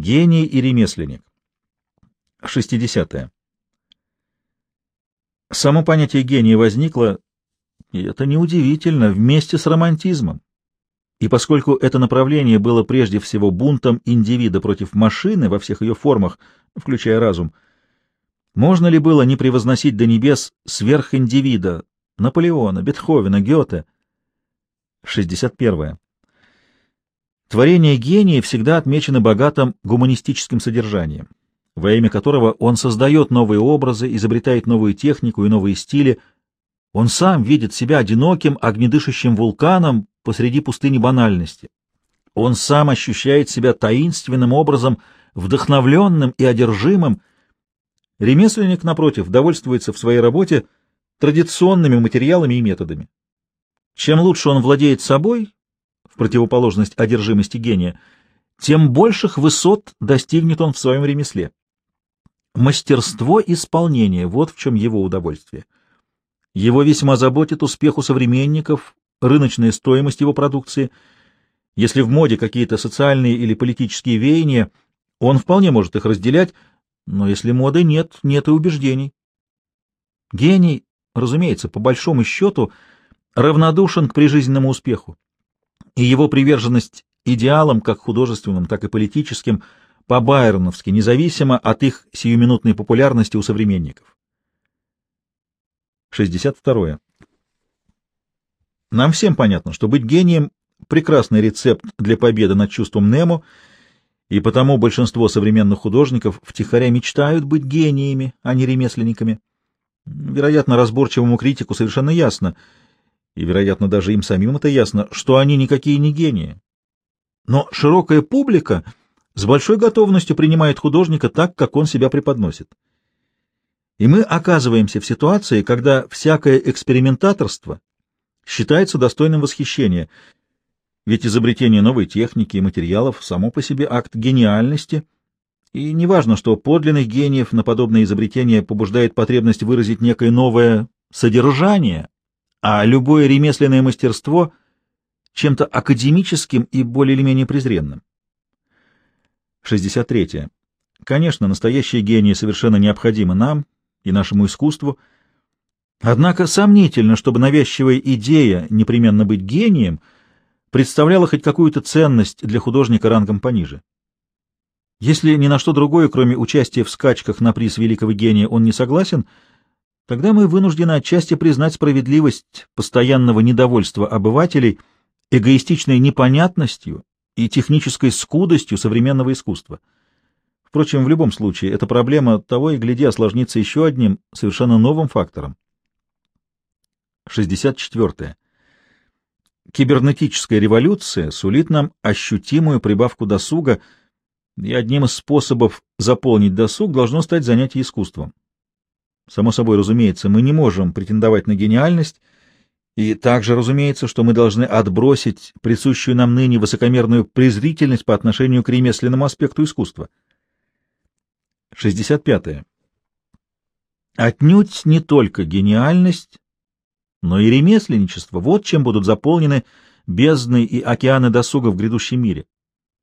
Гений и ремесленник. 60. -е. Само понятие гения возникло, и это неудивительно, вместе с романтизмом. И поскольку это направление было прежде всего бунтом индивида против машины во всех ее формах, включая разум, можно ли было не превозносить до небес сверхиндивида Наполеона, Бетховена, Гёте? 61. Творение гения всегда отмечено богатым гуманистическим содержанием, во имя которого он создает новые образы, изобретает новую технику и новые стили. Он сам видит себя одиноким, огнедышащим вулканом посреди пустыни банальности. Он сам ощущает себя таинственным образом, вдохновленным и одержимым. Ремесленник, напротив, довольствуется в своей работе традиционными материалами и методами. Чем лучше он владеет собой, противоположность одержимости гения, тем больших высот достигнет он в своем ремесле. Мастерство исполнения — вот в чем его удовольствие. Его весьма заботит успех у современников, рыночная стоимость его продукции. Если в моде какие-то социальные или политические веяния, он вполне может их разделять, но если моды нет, нет и убеждений. Гений, разумеется, по большому счету, равнодушен к прижизненному успеху, и его приверженность идеалам, как художественным, так и политическим, по-байроновски, независимо от их сиюминутной популярности у современников. 62. Нам всем понятно, что быть гением — прекрасный рецепт для победы над чувством Немо, и потому большинство современных художников втихаря мечтают быть гениями, а не ремесленниками. Вероятно, разборчивому критику совершенно ясно, и, вероятно, даже им самим это ясно, что они никакие не гении. Но широкая публика с большой готовностью принимает художника так, как он себя преподносит. И мы оказываемся в ситуации, когда всякое экспериментаторство считается достойным восхищения, ведь изобретение новой техники и материалов само по себе акт гениальности, и неважно, что подлинных гениев на подобное изобретение побуждает потребность выразить некое новое содержание, а любое ремесленное мастерство чем-то академическим и более или менее презренным. 63. Конечно, настоящие гении совершенно необходимы нам и нашему искусству, однако сомнительно, чтобы навязчивая идея непременно быть гением представляла хоть какую-то ценность для художника рангом пониже. Если ни на что другое, кроме участия в скачках на приз великого гения, он не согласен — тогда мы вынуждены отчасти признать справедливость постоянного недовольства обывателей эгоистичной непонятностью и технической скудостью современного искусства. Впрочем, в любом случае, эта проблема того и гляди осложнится еще одним совершенно новым фактором. 64. Кибернетическая революция сулит нам ощутимую прибавку досуга, и одним из способов заполнить досуг должно стать занятие искусством. Само собой разумеется, мы не можем претендовать на гениальность, и также разумеется, что мы должны отбросить присущую нам ныне высокомерную презрительность по отношению к ремесленному аспекту искусства. 65. -е. Отнюдь не только гениальность, но и ремесленничество. Вот чем будут заполнены бездны и океаны досуга в грядущем мире.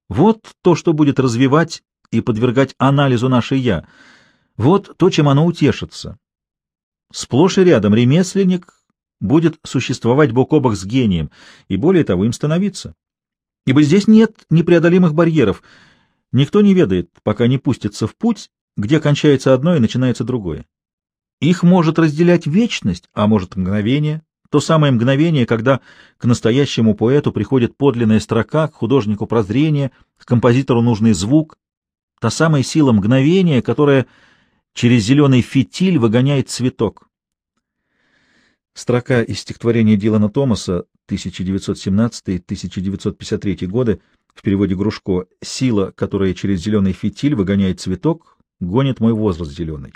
Вот то, что будет развивать и подвергать анализу наше «я», вот то, чем оно утешится. Сплошь и рядом ремесленник будет существовать бок о бок с гением, и более того, им становиться. Ибо здесь нет непреодолимых барьеров. Никто не ведает, пока не пустится в путь, где кончается одно и начинается другое. Их может разделять вечность, а может мгновение, то самое мгновение, когда к настоящему поэту приходит подлинная строка, к художнику прозрение, к композитору нужный звук, та самая сила мгновения, которая Через зеленый фитиль выгоняет цветок. Строка из стихотворения Дилана Томаса 1917-1953 годы в переводе Грушко «Сила, которая через зеленый фитиль выгоняет цветок, гонит мой возраст зеленый».